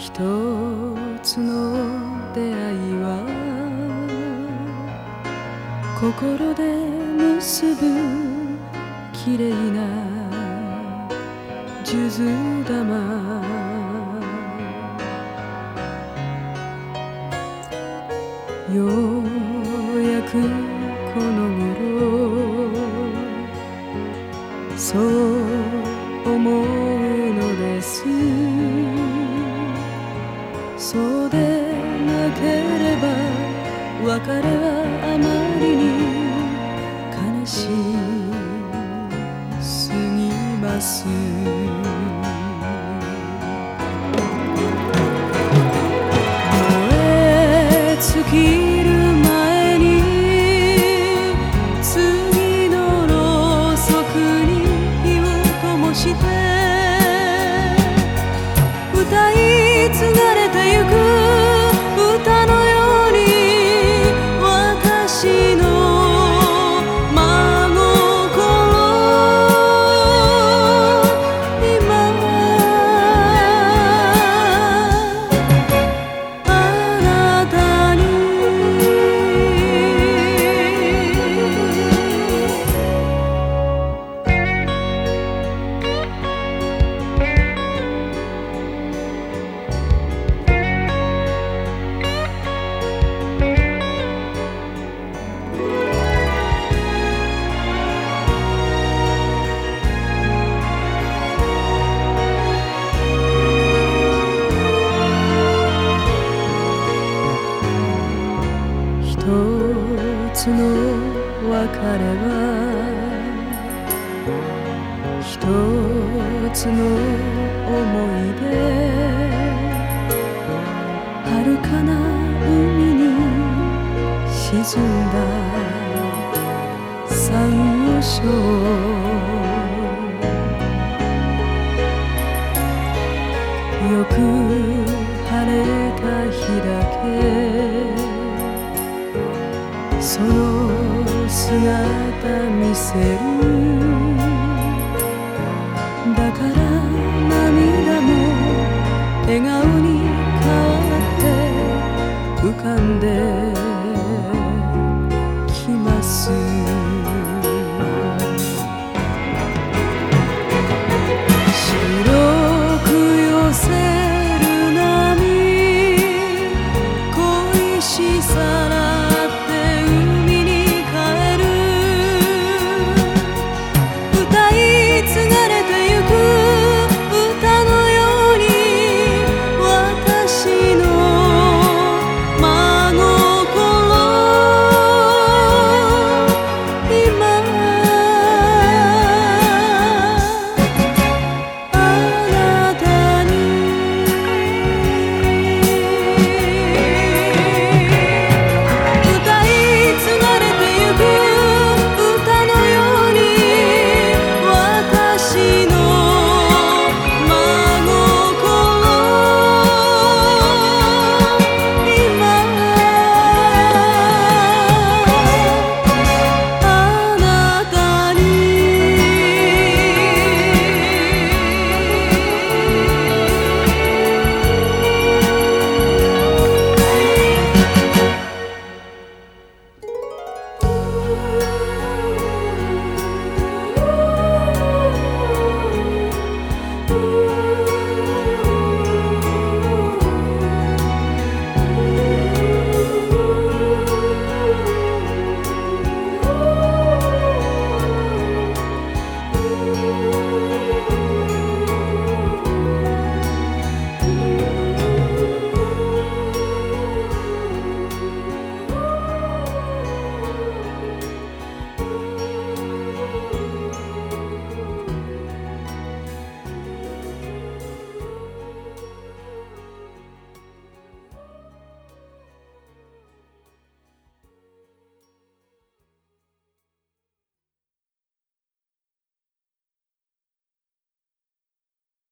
一つの出会いは心で結ぶ綺麗な数珠玉。ようやくこの頃そう思う。そうでなければ別れはあまりに悲しすぎます。燃え尽きる前に次のろうそくに火を灯して一つの思い出。遥かな海に沈んだサンゴ礁よく晴れた日だけその姿見せる。Venga a unir